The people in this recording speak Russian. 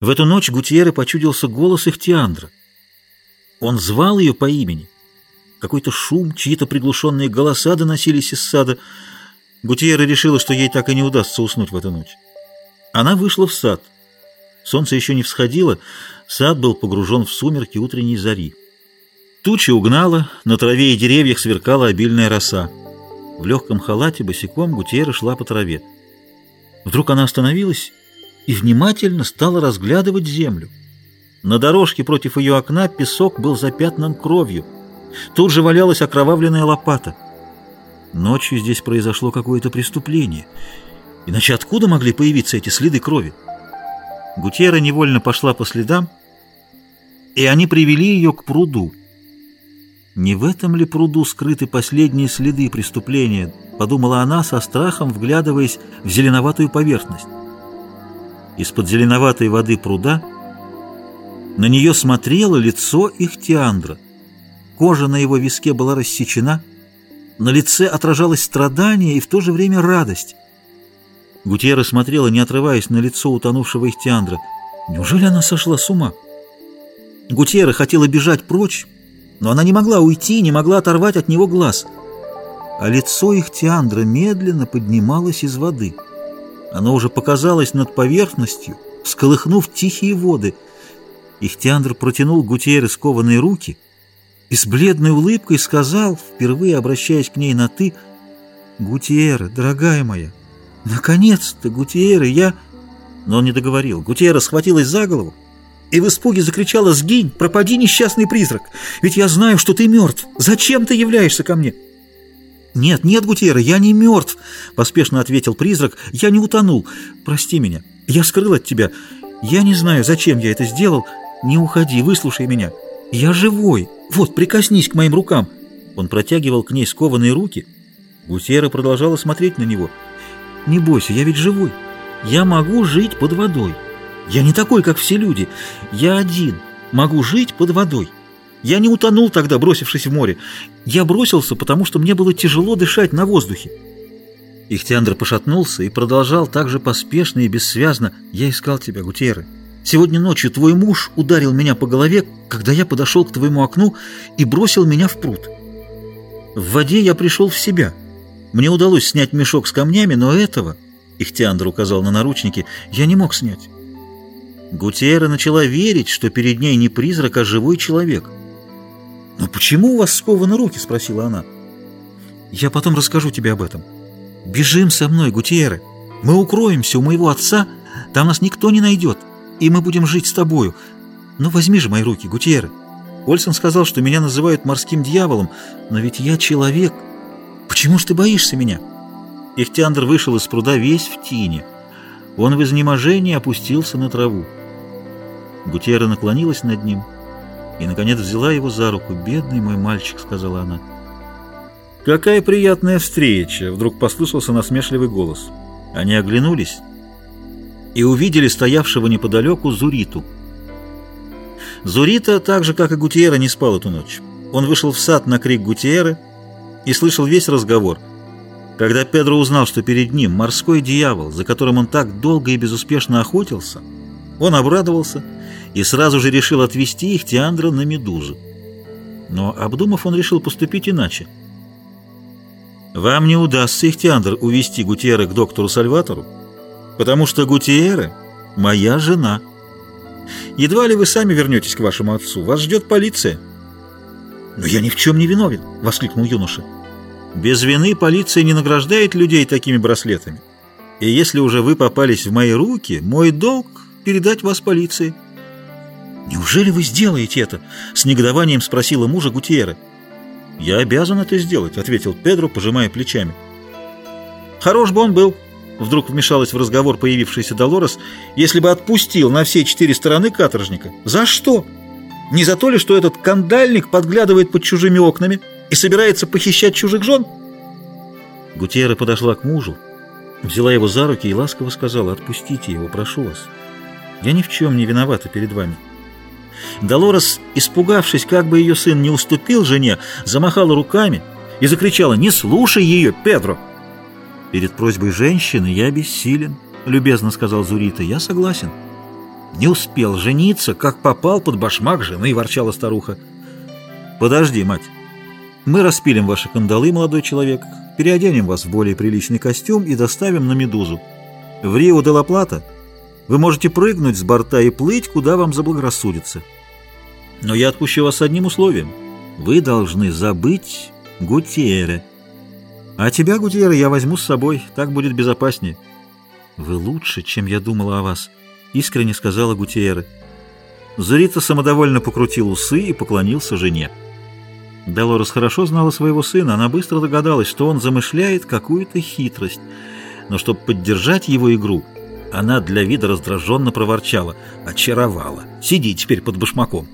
В эту ночь Гутьерре почудился голос Ихтиандра. Он звал ее по имени. Какой-то шум, чьи-то приглушенные голоса доносились из сада. Гутьерре решила, что ей так и не удастся уснуть в эту ночь. Она вышла в сад. Солнце еще не всходило, сад был погружен в сумерки утренней зари. Тучи угнала, на траве и деревьях сверкала обильная роса. В легком халате босиком Гутьерра шла по траве. Вдруг она остановилась и внимательно стала разглядывать землю. На дорожке против ее окна песок был запятнан кровью. Тут же валялась окровавленная лопата. Ночью здесь произошло какое-то преступление. Иначе откуда могли появиться эти следы крови? Гутьера невольно пошла по следам, и они привели ее к пруду. Не в этом ли пруду скрыты последние следы преступления, подумала она со страхом, вглядываясь в зеленоватую поверхность. Из-под зеленоватой воды пруда на нее смотрело лицо Ихтиандра. Кожа на его виске была рассечена, на лице отражалось страдание и в то же время радость. Гутьера смотрела, не отрываясь на лицо утонувшего Ихтиандра. Неужели она сошла с ума? Гутьера хотела бежать прочь, но она не могла уйти, не могла оторвать от него глаз. А лицо Ихтиандра медленно поднималось из воды. Оно уже показалось над поверхностью, всколыхнув тихие воды. Ихтиандр протянул Гутьере скованные руки и с бледной улыбкой сказал, впервые обращаясь к ней на «ты», «Гутьера, дорогая моя, «Наконец-то, Гутиера, я...» Но он не договорил. Гутиера схватилась за голову и в испуге закричала «Сгинь! Пропади, несчастный призрак! Ведь я знаю, что ты мертв! Зачем ты являешься ко мне?» «Нет, нет, Гутиера, я не мертв!» — поспешно ответил призрак. «Я не утонул. Прости меня. Я скрыл от тебя. Я не знаю, зачем я это сделал. Не уходи, выслушай меня. Я живой. Вот, прикоснись к моим рукам». Он протягивал к ней скованные руки. Гутиера продолжала смотреть на него — не бойся, я ведь живой. Я могу жить под водой. Я не такой, как все люди. Я один. Могу жить под водой. Я не утонул тогда, бросившись в море. Я бросился, потому что мне было тяжело дышать на воздухе. Ихтиандр пошатнулся и продолжал так же поспешно и бессвязно. «Я искал тебя, Гутьеры. Сегодня ночью твой муж ударил меня по голове, когда я подошел к твоему окну и бросил меня в пруд. В воде я пришел в себя». Мне удалось снять мешок с камнями, но этого, Ихтиандр указал на наручники, я не мог снять. Гутиера начала верить, что перед ней не призрак, а живой человек. «Но почему у вас скованы руки?» — спросила она. «Я потом расскажу тебе об этом. Бежим со мной, Гутиеры. Мы укроемся у моего отца, там нас никто не найдет, и мы будем жить с тобою. Ну возьми же мои руки, Гутиеры. Ольсон сказал, что меня называют морским дьяволом, но ведь я человек». Почему ж ты боишься меня?» Ихтиандр вышел из пруда весь в тине. Он в изнеможении опустился на траву. Гутьера наклонилась над ним и, наконец, взяла его за руку. «Бедный мой мальчик», — сказала она. «Какая приятная встреча!» — вдруг послышался насмешливый голос. Они оглянулись и увидели стоявшего неподалеку Зуриту. Зурита, так же, как и Гутьера, не спал эту ночь. Он вышел в сад на крик Гутьеры — и слышал весь разговор. Когда Педро узнал, что перед ним морской дьявол, за которым он так долго и безуспешно охотился, он обрадовался и сразу же решил отвезти их Тиандра на Медузу. Но, обдумав, он решил поступить иначе. «Вам не удастся, их Ихтиандр, увести Гутьеры к доктору Сальватору, потому что Гутьеры — моя жена. Едва ли вы сами вернетесь к вашему отцу, вас ждет полиция». «Но я ни в чем не виновен!» — воскликнул юноша. Без вины полиция не награждает людей такими браслетами. И если уже вы попались в мои руки, мой долг — передать вас полиции. «Неужели вы сделаете это?» — с негодованием спросила мужа Гутьера. «Я обязан это сделать», — ответил Педро, пожимая плечами. «Хорош бы он был», — вдруг вмешалась в разговор появившийся Долорес, «если бы отпустил на все четыре стороны каторжника. За что? Не за то ли, что этот кандальник подглядывает под чужими окнами?» и собирается похищать чужих жен?» Гутьера подошла к мужу, взяла его за руки и ласково сказала, «Отпустите его, прошу вас. Я ни в чем не виновата перед вами». Долорес, испугавшись, как бы ее сын не уступил жене, замахала руками и закричала, «Не слушай ее, Педро!» «Перед просьбой женщины я бессилен», — любезно сказал Зурита, — «я согласен». Не успел жениться, как попал под башмак жены, ворчала старуха. Подожди, мать. Мы распилим ваши кандалы, молодой человек, переоденем вас в более приличный костюм и доставим на Медузу. В Рио-де-ла-Плата вы можете прыгнуть с борта и плыть, куда вам заблагорассудится. Но я отпущу вас с одним условием. Вы должны забыть Гутьерре. А тебя, Гутьерре, я возьму с собой, так будет безопаснее. Вы лучше, чем я думала о вас, искренне сказала Гутьерре. Зурита самодовольно покрутил усы и поклонился жене. Долорес хорошо знала своего сына, она быстро догадалась, что он замышляет какую-то хитрость. Но чтобы поддержать его игру, она для вида раздраженно проворчала. «Очаровала! Сиди теперь под башмаком!»